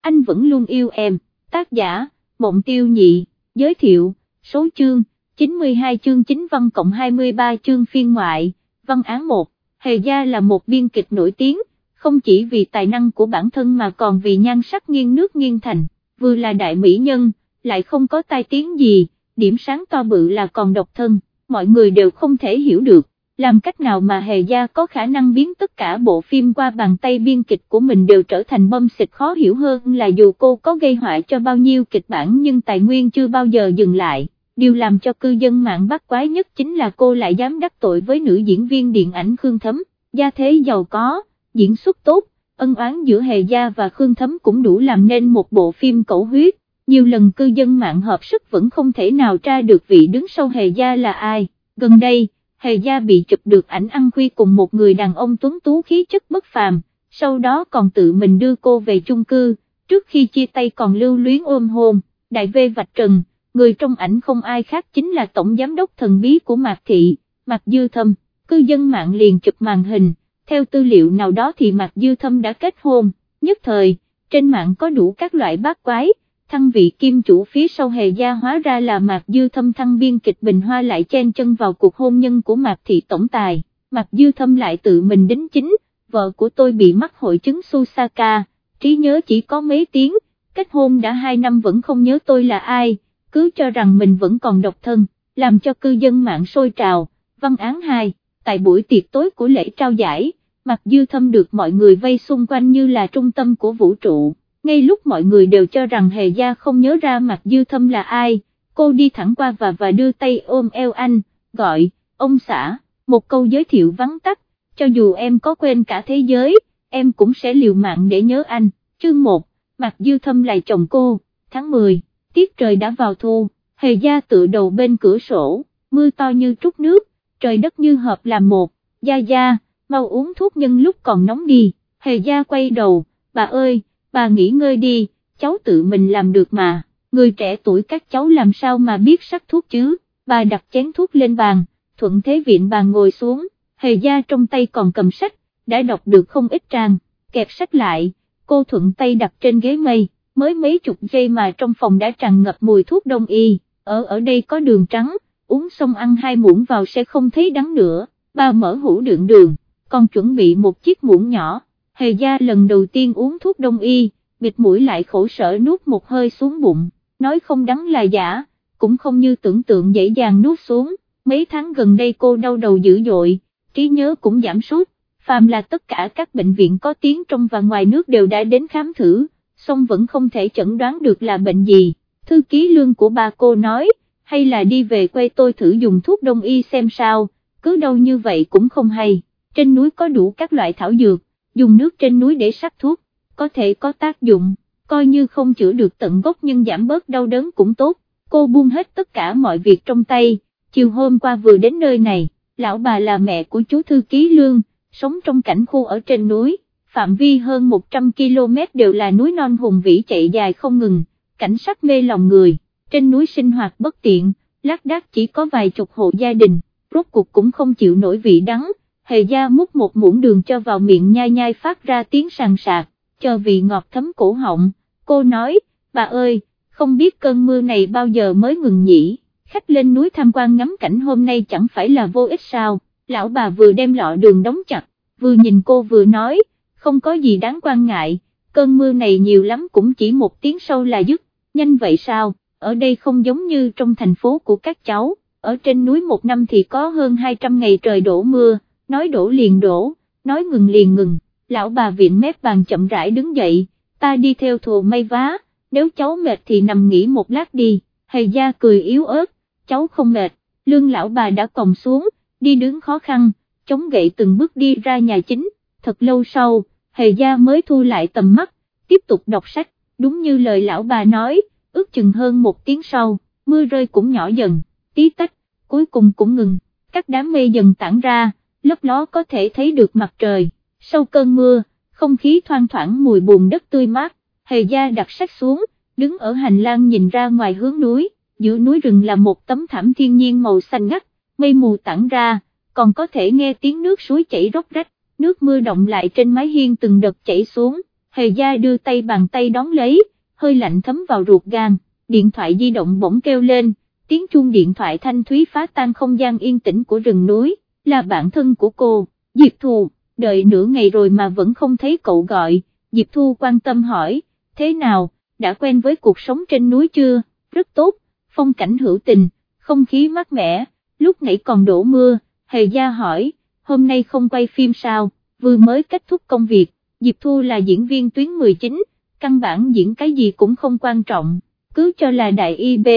anh vẫn luôn yêu em, tác giả, Mộng Tiêu Nhị, giới thiệu, số chương, 92 chương chính văn cộng 23 chương phiên ngoại, văn án 1, Hề Gia là một biên kịch nổi tiếng, không chỉ vì tài năng của bản thân mà còn vì nhan sắc nghiêng nước nghiêng thành, vừa là đại mỹ nhân, lại không có tai tiếng gì, điểm sáng to bự là còn độc thân, mọi người đều không thể hiểu được, làm cách nào mà Hề Gia có khả năng biến tất cả bộ phim qua bàn tay biên kịch của mình đều trở thành bom xịt khó hiểu hơn là dù cô có gây họa cho bao nhiêu kịch bản nhưng tài nguyên chưa bao giờ dừng lại. Điều làm cho cư dân mạng bắt quái nhất chính là cô lại dám đắc tội với nữ diễn viên điện ảnh Khương Thấm, gia thế giàu có, diễn xuất tốt, ân oán giữa Hề Gia và Khương Thấm cũng đủ làm nên một bộ phim cẩu huyết, nhiều lần cư dân mạng hợp sức vẫn không thể nào tra được vị đứng sau Hề Gia là ai, gần đây, Hề Gia bị chụp được ảnh ăn khuya cùng một người đàn ông tuấn tú khí chất bất phàm, sau đó còn tự mình đưa cô về chung cư, trước khi chia tay còn lưu luyến ôm hôn, đại vê vạch trần, người trong ảnh không ai khác chính là tổng giám đốc thần bí của Mạc Thị, Mạc Dư Thâm, cư dân mạng liền chụp màn hình, theo tư liệu nào đó thì Mạc Dư Thâm đã kết hôn, nhất thời, trên mạng có đủ các loại bát quái, thăng vị kim chủ phía sau hề gia hóa ra là Mạc Dư Thâm thăng biên kịch Bình Hoa lại chen chân vào cuộc hôn nhân của Mạc Thị Tổng Tài, Mạc Dư Thâm lại tự mình đính chính, vợ của tôi bị mắc hội chứng Susaka, trí nhớ chỉ có mấy tiếng, kết hôn đã hai năm vẫn không nhớ tôi là ai, cứ cho rằng mình vẫn còn độc thân, làm cho cư dân mạng sôi trào, văn án 2, tại buổi tiệc tối của lễ trao giải, Mạc Dư Thâm được mọi người vây xung quanh như là trung tâm của vũ trụ ngay lúc mọi người đều cho rằng Hề Gia không nhớ ra mặt Dư Thâm là ai, cô đi thẳng qua và và đưa tay ôm eo anh, gọi, ông xã, một câu giới thiệu vắng tắt, cho dù em có quên cả thế giới, em cũng sẽ liều mạng để nhớ anh, chương 1, mặt Dư Thâm là chồng cô, tháng 10, tiết trời đã vào thu, Hề Gia tự đầu bên cửa sổ, mưa to như trút nước, trời đất như hợp làm một, Gia Gia, mau uống thuốc nhân lúc còn nóng đi, Hề Gia quay đầu, bà ơi, bà nghỉ ngơi đi, cháu tự mình làm được mà, người trẻ tuổi các cháu làm sao mà biết sắc thuốc chứ, bà đặt chén thuốc lên bàn, thuận thế viện bàn ngồi xuống, hề gia trong tay còn cầm sách, đã đọc được không ít trang, kẹp sách lại, cô thuận tay đặt trên ghế mây, mới mấy chục giây mà trong phòng đã tràn ngập mùi thuốc đông y, ở ở đây có đường trắng, uống xong ăn hai muỗng vào sẽ không thấy đắng nữa, bà mở hũ đựng đường, còn chuẩn bị một chiếc muỗng nhỏ hề gia lần đầu tiên uống thuốc đông y, bịt mũi lại khổ sở nuốt một hơi xuống bụng, nói không đắng là giả, cũng không như tưởng tượng dễ dàng nuốt xuống, mấy tháng gần đây cô đau đầu dữ dội, trí nhớ cũng giảm sút, phàm là tất cả các bệnh viện có tiếng trong và ngoài nước đều đã đến khám thử, song vẫn không thể chẩn đoán được là bệnh gì, thư ký lương của bà cô nói, hay là đi về quê tôi thử dùng thuốc đông y xem sao, cứ đau như vậy cũng không hay, trên núi có đủ các loại thảo dược, dùng nước trên núi để sắc thuốc, có thể có tác dụng, coi như không chữa được tận gốc nhưng giảm bớt đau đớn cũng tốt, cô buông hết tất cả mọi việc trong tay, chiều hôm qua vừa đến nơi này, lão bà là mẹ của chú thư ký lương, sống trong cảnh khu ở trên núi, phạm vi hơn 100 km đều là núi non hùng vĩ chạy dài không ngừng, cảnh sắc mê lòng người, trên núi sinh hoạt bất tiện, lác đác chỉ có vài chục hộ gia đình, rốt cuộc cũng không chịu nổi vị đắng, hề gia múc một muỗng đường cho vào miệng nhai nhai phát ra tiếng sàn sạc, cho vị ngọt thấm cổ họng, cô nói, bà ơi, không biết cơn mưa này bao giờ mới ngừng nhỉ, khách lên núi tham quan ngắm cảnh hôm nay chẳng phải là vô ích sao, lão bà vừa đem lọ đường đóng chặt, vừa nhìn cô vừa nói, không có gì đáng quan ngại, cơn mưa này nhiều lắm cũng chỉ một tiếng sau là dứt, nhanh vậy sao, ở đây không giống như trong thành phố của các cháu, ở trên núi một năm thì có hơn 200 ngày trời đổ mưa nói đổ liền đổ, nói ngừng liền ngừng, lão bà viện mép bàn chậm rãi đứng dậy, ta đi theo thù may vá, nếu cháu mệt thì nằm nghỉ một lát đi, hề gia cười yếu ớt, cháu không mệt, lương lão bà đã còng xuống, đi đứng khó khăn, chống gậy từng bước đi ra nhà chính, thật lâu sau, hề gia mới thu lại tầm mắt, tiếp tục đọc sách, đúng như lời lão bà nói, ước chừng hơn một tiếng sau, mưa rơi cũng nhỏ dần, tí tách, cuối cùng cũng ngừng, các đám mây dần tản ra, lấp ló có thể thấy được mặt trời, sau cơn mưa, không khí thoang thoảng mùi bùn đất tươi mát, hề gia đặt sách xuống, đứng ở hành lang nhìn ra ngoài hướng núi, giữa núi rừng là một tấm thảm thiên nhiên màu xanh ngắt, mây mù tản ra, còn có thể nghe tiếng nước suối chảy róc rách, nước mưa động lại trên mái hiên từng đợt chảy xuống, hề gia đưa tay bàn tay đón lấy, hơi lạnh thấm vào ruột gan, điện thoại di động bỗng kêu lên, tiếng chuông điện thoại thanh thúy phá tan không gian yên tĩnh của rừng núi, là bạn thân của cô, Diệp Thu, đợi nửa ngày rồi mà vẫn không thấy cậu gọi, Diệp Thu quan tâm hỏi, thế nào, đã quen với cuộc sống trên núi chưa, rất tốt, phong cảnh hữu tình, không khí mát mẻ, lúc nãy còn đổ mưa, hề gia hỏi, hôm nay không quay phim sao, vừa mới kết thúc công việc, Diệp Thu là diễn viên tuyến 19, căn bản diễn cái gì cũng không quan trọng, cứ cho là đại y b.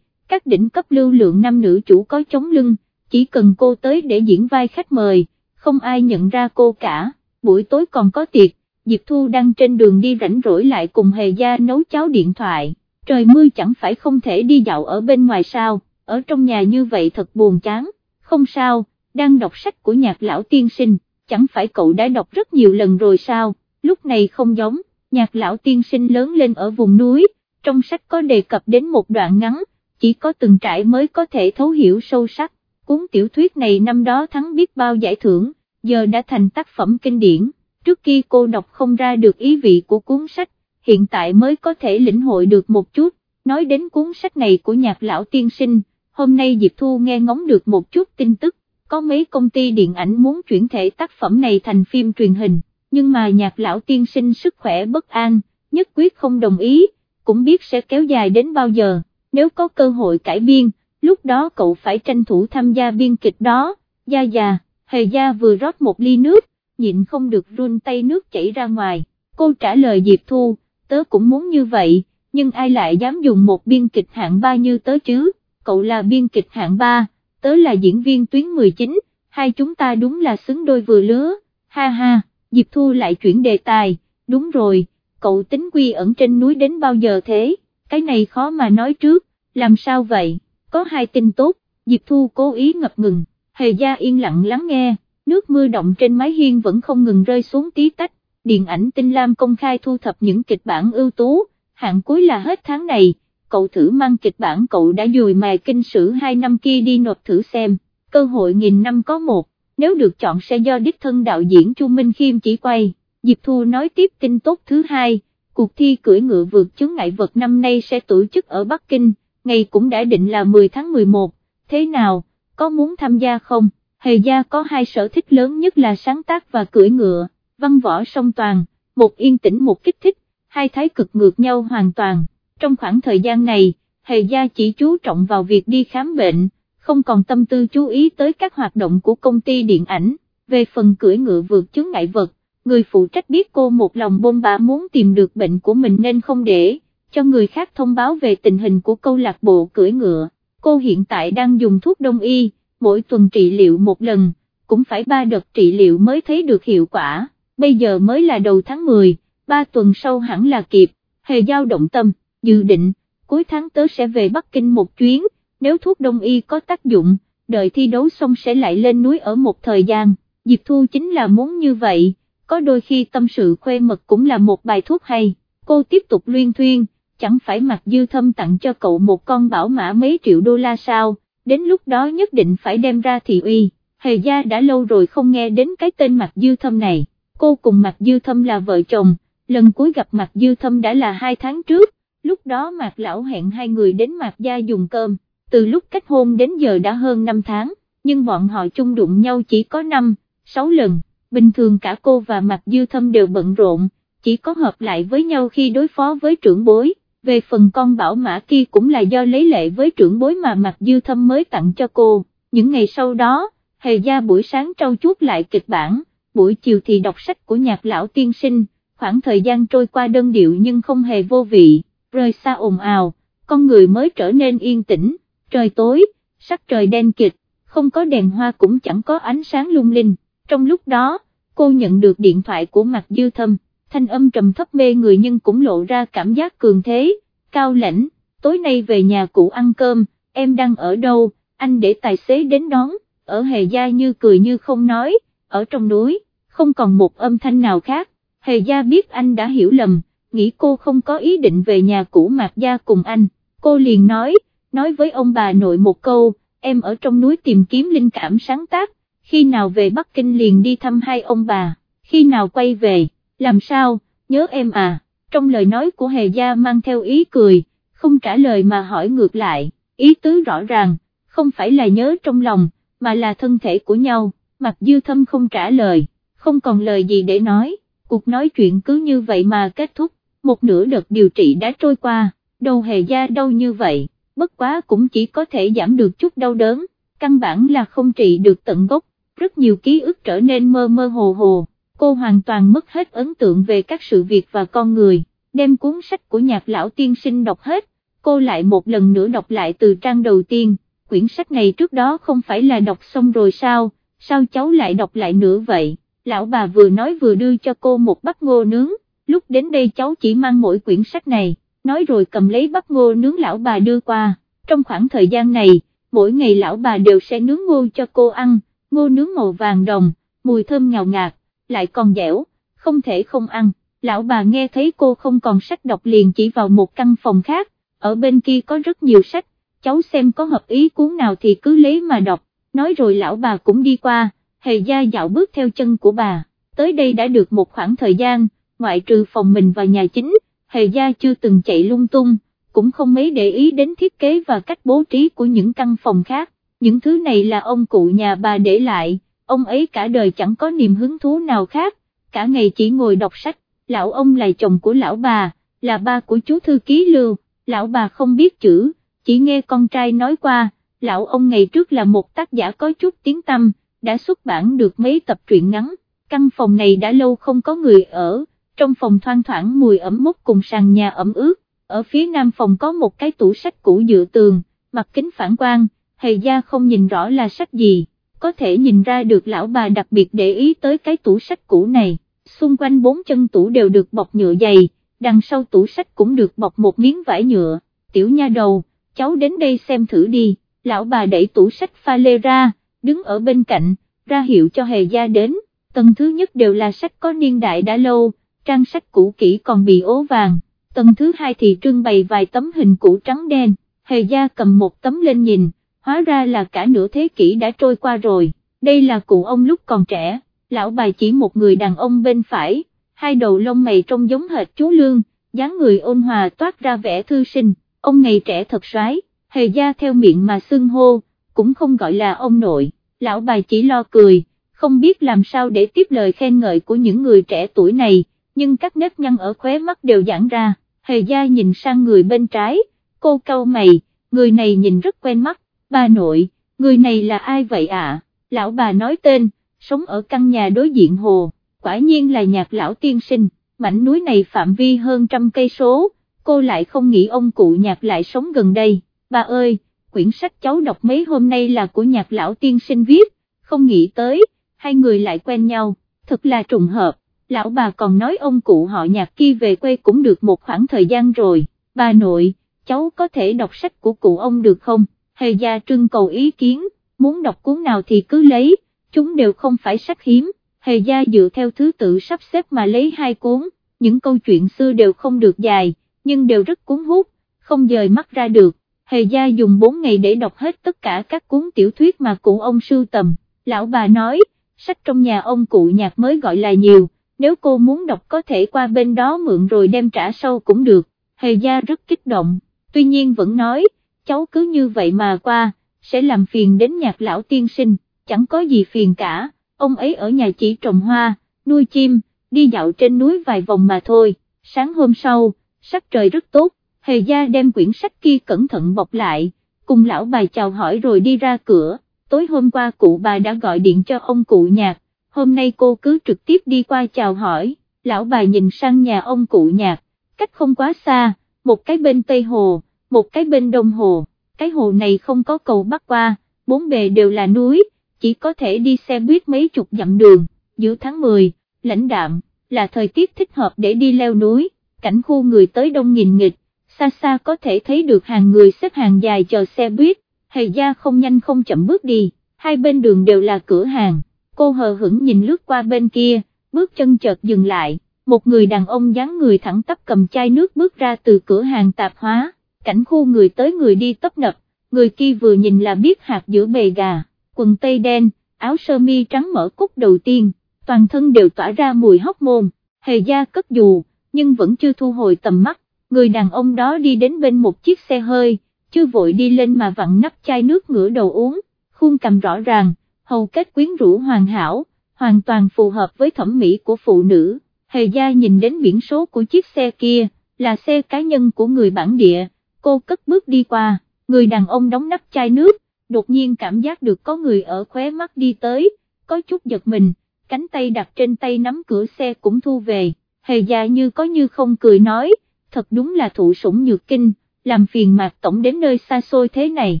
các đỉnh cấp lưu lượng nam nữ chủ có chống lưng, chỉ cần cô tới để diễn vai khách mời, không ai nhận ra cô cả, buổi tối còn có tiệc, Diệp Thu đang trên đường đi rảnh rỗi lại cùng Hề Gia nấu cháo điện thoại, trời mưa chẳng phải không thể đi dạo ở bên ngoài sao, ở trong nhà như vậy thật buồn chán, không sao, đang đọc sách của nhạc lão tiên sinh, chẳng phải cậu đã đọc rất nhiều lần rồi sao, lúc này không giống, nhạc lão tiên sinh lớn lên ở vùng núi, trong sách có đề cập đến một đoạn ngắn, chỉ có từng trải mới có thể thấu hiểu sâu sắc, cuốn tiểu thuyết này năm đó thắng biết bao giải thưởng, giờ đã thành tác phẩm kinh điển, trước khi cô đọc không ra được ý vị của cuốn sách, hiện tại mới có thể lĩnh hội được một chút, nói đến cuốn sách này của nhạc lão tiên sinh, hôm nay Diệp Thu nghe ngóng được một chút tin tức, có mấy công ty điện ảnh muốn chuyển thể tác phẩm này thành phim truyền hình, nhưng mà nhạc lão tiên sinh sức khỏe bất an, nhất quyết không đồng ý, cũng biết sẽ kéo dài đến bao giờ, nếu có cơ hội cải biên, lúc đó cậu phải tranh thủ tham gia biên kịch đó, gia già, hề gia vừa rót một ly nước, nhịn không được run tay nước chảy ra ngoài, cô trả lời Diệp Thu, tớ cũng muốn như vậy, nhưng ai lại dám dùng một biên kịch hạng ba như tớ chứ, cậu là biên kịch hạng ba, tớ là diễn viên tuyến 19, hai chúng ta đúng là xứng đôi vừa lứa, ha ha, Diệp Thu lại chuyển đề tài, đúng rồi, cậu tính quy ẩn trên núi đến bao giờ thế, cái này khó mà nói trước, làm sao vậy, có hai tin tốt, Diệp Thu cố ý ngập ngừng, hề gia yên lặng lắng nghe, nước mưa động trên mái hiên vẫn không ngừng rơi xuống tí tách, điện ảnh tinh lam công khai thu thập những kịch bản ưu tú, hạn cuối là hết tháng này, cậu thử mang kịch bản cậu đã dùi mài kinh sử hai năm kia đi nộp thử xem, cơ hội nghìn năm có một, nếu được chọn sẽ do đích thân đạo diễn Chu Minh Khiêm chỉ quay, Diệp Thu nói tiếp tin tốt thứ hai, cuộc thi cưỡi ngựa vượt chướng ngại vật năm nay sẽ tổ chức ở Bắc Kinh, ngày cũng đã định là 10 tháng 11, thế nào, có muốn tham gia không? Hề gia có hai sở thích lớn nhất là sáng tác và cưỡi ngựa, văn võ song toàn, một yên tĩnh một kích thích, hai thái cực ngược nhau hoàn toàn. Trong khoảng thời gian này, Hề gia chỉ chú trọng vào việc đi khám bệnh, không còn tâm tư chú ý tới các hoạt động của công ty điện ảnh, về phần cưỡi ngựa vượt chướng ngại vật, người phụ trách biết cô một lòng bôn ba muốn tìm được bệnh của mình nên không để cho người khác thông báo về tình hình của câu lạc bộ cưỡi ngựa, cô hiện tại đang dùng thuốc đông y, mỗi tuần trị liệu một lần, cũng phải ba đợt trị liệu mới thấy được hiệu quả, bây giờ mới là đầu tháng 10, ba tuần sau hẳn là kịp, hề giao động tâm, dự định, cuối tháng tớ sẽ về Bắc Kinh một chuyến, nếu thuốc đông y có tác dụng, đợi thi đấu xong sẽ lại lên núi ở một thời gian, Diệp Thu chính là muốn như vậy, có đôi khi tâm sự khuê mật cũng là một bài thuốc hay, cô tiếp tục luyên thuyên, chẳng phải mặc dư thâm tặng cho cậu một con bảo mã mấy triệu đô la sao, đến lúc đó nhất định phải đem ra thị uy, hề gia đã lâu rồi không nghe đến cái tên mặc dư thâm này, cô cùng mặc dư thâm là vợ chồng, lần cuối gặp mặc dư thâm đã là hai tháng trước, lúc đó mạc lão hẹn hai người đến mạc gia dùng cơm, từ lúc kết hôn đến giờ đã hơn 5 tháng, nhưng bọn họ chung đụng nhau chỉ có 5, 6 lần, bình thường cả cô và mạc dư thâm đều bận rộn, chỉ có hợp lại với nhau khi đối phó với trưởng bối về phần con bảo mã kia cũng là do lấy lệ với trưởng bối mà Mạc Dư Thâm mới tặng cho cô, những ngày sau đó, hề gia buổi sáng trâu chuốt lại kịch bản, buổi chiều thì đọc sách của nhạc lão tiên sinh, khoảng thời gian trôi qua đơn điệu nhưng không hề vô vị, rời xa ồn ào, con người mới trở nên yên tĩnh, trời tối, sắc trời đen kịch, không có đèn hoa cũng chẳng có ánh sáng lung linh, trong lúc đó, cô nhận được điện thoại của Mạc Dư Thâm thanh âm trầm thấp mê người nhưng cũng lộ ra cảm giác cường thế, cao lãnh, tối nay về nhà cũ ăn cơm, em đang ở đâu, anh để tài xế đến đón, ở hề gia như cười như không nói, ở trong núi, không còn một âm thanh nào khác, hề gia biết anh đã hiểu lầm, nghĩ cô không có ý định về nhà cũ mạc gia cùng anh, cô liền nói, nói với ông bà nội một câu, em ở trong núi tìm kiếm linh cảm sáng tác, khi nào về Bắc Kinh liền đi thăm hai ông bà, khi nào quay về? Làm sao, nhớ em à, trong lời nói của Hề Gia mang theo ý cười, không trả lời mà hỏi ngược lại, ý tứ rõ ràng, không phải là nhớ trong lòng, mà là thân thể của nhau, mặt dư thâm không trả lời, không còn lời gì để nói, cuộc nói chuyện cứ như vậy mà kết thúc, một nửa đợt điều trị đã trôi qua, đầu Hề Gia đau như vậy, bất quá cũng chỉ có thể giảm được chút đau đớn, căn bản là không trị được tận gốc, rất nhiều ký ức trở nên mơ mơ hồ hồ, cô hoàn toàn mất hết ấn tượng về các sự việc và con người, đem cuốn sách của nhạc lão tiên sinh đọc hết, cô lại một lần nữa đọc lại từ trang đầu tiên, quyển sách này trước đó không phải là đọc xong rồi sao, sao cháu lại đọc lại nữa vậy, lão bà vừa nói vừa đưa cho cô một bắp ngô nướng, lúc đến đây cháu chỉ mang mỗi quyển sách này, nói rồi cầm lấy bắp ngô nướng lão bà đưa qua, trong khoảng thời gian này, mỗi ngày lão bà đều sẽ nướng ngô cho cô ăn, ngô nướng màu vàng đồng, mùi thơm ngào ngạt, lại còn dẻo, không thể không ăn, lão bà nghe thấy cô không còn sách đọc liền chỉ vào một căn phòng khác, ở bên kia có rất nhiều sách, cháu xem có hợp ý cuốn nào thì cứ lấy mà đọc, nói rồi lão bà cũng đi qua, hề gia dạo bước theo chân của bà, tới đây đã được một khoảng thời gian, ngoại trừ phòng mình và nhà chính, hề gia chưa từng chạy lung tung, cũng không mấy để ý đến thiết kế và cách bố trí của những căn phòng khác, những thứ này là ông cụ nhà bà để lại, ông ấy cả đời chẳng có niềm hứng thú nào khác, cả ngày chỉ ngồi đọc sách, lão ông là chồng của lão bà, là ba của chú thư ký lưu, lão bà không biết chữ, chỉ nghe con trai nói qua, lão ông ngày trước là một tác giả có chút tiếng tâm, đã xuất bản được mấy tập truyện ngắn, căn phòng này đã lâu không có người ở, trong phòng thoang thoảng mùi ẩm mốc cùng sàn nhà ẩm ướt, ở phía nam phòng có một cái tủ sách cũ dựa tường, mặt kính phản quang, hề gia không nhìn rõ là sách gì, có thể nhìn ra được lão bà đặc biệt để ý tới cái tủ sách cũ này, xung quanh bốn chân tủ đều được bọc nhựa dày, đằng sau tủ sách cũng được bọc một miếng vải nhựa, tiểu nha đầu, cháu đến đây xem thử đi, lão bà đẩy tủ sách pha lê ra, đứng ở bên cạnh, ra hiệu cho hề gia đến, tầng thứ nhất đều là sách có niên đại đã lâu, trang sách cũ kỹ còn bị ố vàng, tầng thứ hai thì trưng bày vài tấm hình cũ trắng đen, hề gia cầm một tấm lên nhìn, hóa ra là cả nửa thế kỷ đã trôi qua rồi, đây là cụ ông lúc còn trẻ, lão bà chỉ một người đàn ông bên phải, hai đầu lông mày trông giống hệt chú Lương, dáng người ôn hòa toát ra vẻ thư sinh, ông ngày trẻ thật sái, hề gia theo miệng mà xưng hô, cũng không gọi là ông nội, lão bà chỉ lo cười, không biết làm sao để tiếp lời khen ngợi của những người trẻ tuổi này, nhưng các nếp nhăn ở khóe mắt đều giãn ra, hề gia nhìn sang người bên trái, cô cau mày, người này nhìn rất quen mắt, bà nội, người này là ai vậy ạ, lão bà nói tên, sống ở căn nhà đối diện hồ, quả nhiên là nhạc lão tiên sinh, mảnh núi này phạm vi hơn trăm cây số, cô lại không nghĩ ông cụ nhạc lại sống gần đây, bà ơi, quyển sách cháu đọc mấy hôm nay là của nhạc lão tiên sinh viết, không nghĩ tới, hai người lại quen nhau, thật là trùng hợp, lão bà còn nói ông cụ họ nhạc kia về quê cũng được một khoảng thời gian rồi, bà nội, cháu có thể đọc sách của cụ ông được không, hề gia trưng cầu ý kiến, muốn đọc cuốn nào thì cứ lấy, chúng đều không phải sách hiếm, hề gia dựa theo thứ tự sắp xếp mà lấy hai cuốn, những câu chuyện xưa đều không được dài, nhưng đều rất cuốn hút, không dời mắt ra được, hề gia dùng 4 ngày để đọc hết tất cả các cuốn tiểu thuyết mà cụ ông sưu tầm, lão bà nói, sách trong nhà ông cụ nhạc mới gọi là nhiều, nếu cô muốn đọc có thể qua bên đó mượn rồi đem trả sau cũng được, hề gia rất kích động, tuy nhiên vẫn nói, cháu cứ như vậy mà qua, sẽ làm phiền đến nhạc lão tiên sinh, chẳng có gì phiền cả, ông ấy ở nhà chỉ trồng hoa, nuôi chim, đi dạo trên núi vài vòng mà thôi, sáng hôm sau, sắc trời rất tốt, hề gia đem quyển sách kia cẩn thận bọc lại, cùng lão bà chào hỏi rồi đi ra cửa, tối hôm qua cụ bà đã gọi điện cho ông cụ nhạc, hôm nay cô cứ trực tiếp đi qua chào hỏi, lão bà nhìn sang nhà ông cụ nhạc, cách không quá xa, một cái bên Tây Hồ, một cái bên Đông Hồ, cái hồ này không có cầu bắc qua, bốn bề đều là núi, chỉ có thể đi xe buýt mấy chục dặm đường, giữa tháng 10, lãnh đạm, là thời tiết thích hợp để đi leo núi, cảnh khu người tới đông nghìn nghịch, xa xa có thể thấy được hàng người xếp hàng dài chờ xe buýt, hề gia không nhanh không chậm bước đi, hai bên đường đều là cửa hàng, cô hờ hững nhìn lướt qua bên kia, bước chân chợt dừng lại, một người đàn ông dáng người thẳng tắp cầm chai nước bước ra từ cửa hàng tạp hóa, cảnh khu người tới người đi tấp nập, người kia vừa nhìn là biết hạt giữa bề gà, quần tây đen, áo sơ mi trắng mở cúc đầu tiên, toàn thân đều tỏa ra mùi hóc môn, hề gia cất dù, nhưng vẫn chưa thu hồi tầm mắt, người đàn ông đó đi đến bên một chiếc xe hơi, chưa vội đi lên mà vặn nắp chai nước ngửa đầu uống, khuôn cầm rõ ràng, hầu kết quyến rũ hoàn hảo, hoàn toàn phù hợp với thẩm mỹ của phụ nữ, hề gia nhìn đến biển số của chiếc xe kia, là xe cá nhân của người bản địa, cô cất bước đi qua, người đàn ông đóng nắp chai nước, đột nhiên cảm giác được có người ở khóe mắt đi tới, có chút giật mình, cánh tay đặt trên tay nắm cửa xe cũng thu về, hề gia như có như không cười nói, thật đúng là thụ sủng nhược kinh, làm phiền Mạc Tổng đến nơi xa xôi thế này,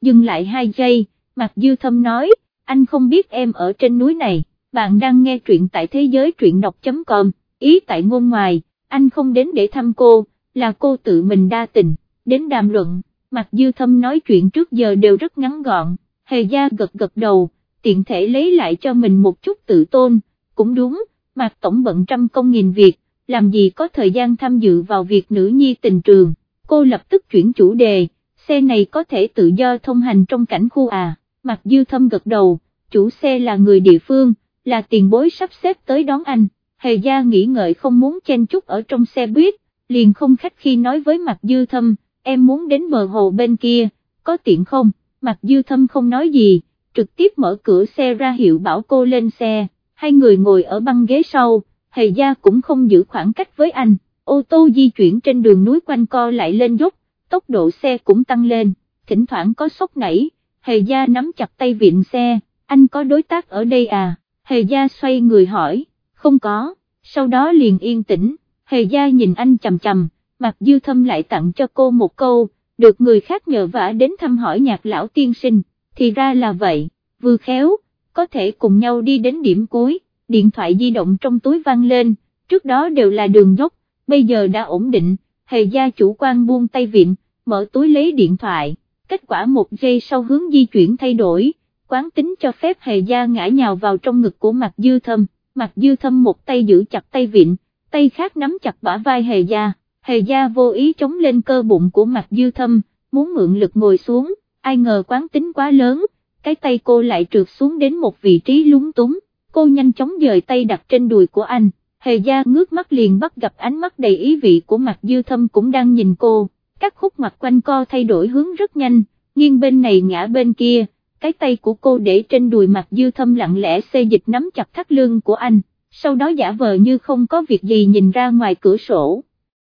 dừng lại hai giây, Mạc Dư Thâm nói, anh không biết em ở trên núi này, bạn đang nghe truyện tại thế giới truyện đọc.com, ý tại ngôn ngoài, anh không đến để thăm cô, là cô tự mình đa tình, đến đàm luận, Mạc Dư Thâm nói chuyện trước giờ đều rất ngắn gọn, hề gia gật gật đầu, tiện thể lấy lại cho mình một chút tự tôn, cũng đúng, Mạc Tổng bận trăm công nghìn việc, làm gì có thời gian tham dự vào việc nữ nhi tình trường, cô lập tức chuyển chủ đề, xe này có thể tự do thông hành trong cảnh khu à, Mạc Dư Thâm gật đầu, chủ xe là người địa phương, là tiền bối sắp xếp tới đón anh, hề gia nghĩ ngợi không muốn chen chút ở trong xe buýt, liền không khách khi nói với Mạc Dư Thâm, em muốn đến bờ hồ bên kia, có tiện không, Mặc Dư Thâm không nói gì, trực tiếp mở cửa xe ra hiệu bảo cô lên xe, hai người ngồi ở băng ghế sau, hề gia cũng không giữ khoảng cách với anh, ô tô di chuyển trên đường núi quanh co lại lên dốc, tốc độ xe cũng tăng lên, thỉnh thoảng có sốc nảy, hề gia nắm chặt tay viện xe, anh có đối tác ở đây à, hề gia xoay người hỏi, không có, sau đó liền yên tĩnh, hề gia nhìn anh chầm chầm, Mạc dư thâm lại tặng cho cô một câu, được người khác nhờ vả đến thăm hỏi nhạc lão tiên sinh, thì ra là vậy, vừa khéo, có thể cùng nhau đi đến điểm cuối, điện thoại di động trong túi vang lên, trước đó đều là đường dốc, bây giờ đã ổn định, hề gia chủ quan buông tay viện, mở túi lấy điện thoại, kết quả một giây sau hướng di chuyển thay đổi, quán tính cho phép hề gia ngã nhào vào trong ngực của Mạc dư thâm, Mạc dư thâm một tay giữ chặt tay viện, tay khác nắm chặt bả vai hề gia, hề gia vô ý chống lên cơ bụng của mặt dư thâm, muốn mượn lực ngồi xuống, ai ngờ quán tính quá lớn, cái tay cô lại trượt xuống đến một vị trí lúng túng, cô nhanh chóng dời tay đặt trên đùi của anh, hề gia ngước mắt liền bắt gặp ánh mắt đầy ý vị của mặt dư thâm cũng đang nhìn cô, các khúc mặt quanh co thay đổi hướng rất nhanh, nghiêng bên này ngã bên kia, cái tay của cô để trên đùi mặt dư thâm lặng lẽ xê dịch nắm chặt thắt lưng của anh, sau đó giả vờ như không có việc gì nhìn ra ngoài cửa sổ.